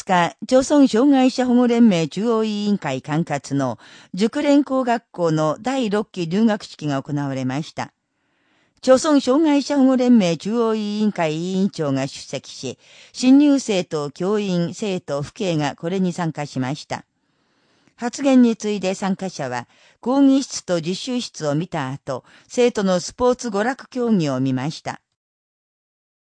2日、朝鮮障害者保護連盟中央委員会管轄の熟練工学校の第6期留学式が行われました。朝鮮障害者保護連盟中央委員会委員長が出席し、新入生と教員、生徒、父兄がこれに参加しました。発言に次いで参加者は、講義室と実習室を見た後、生徒のスポーツ娯楽競技を見ました。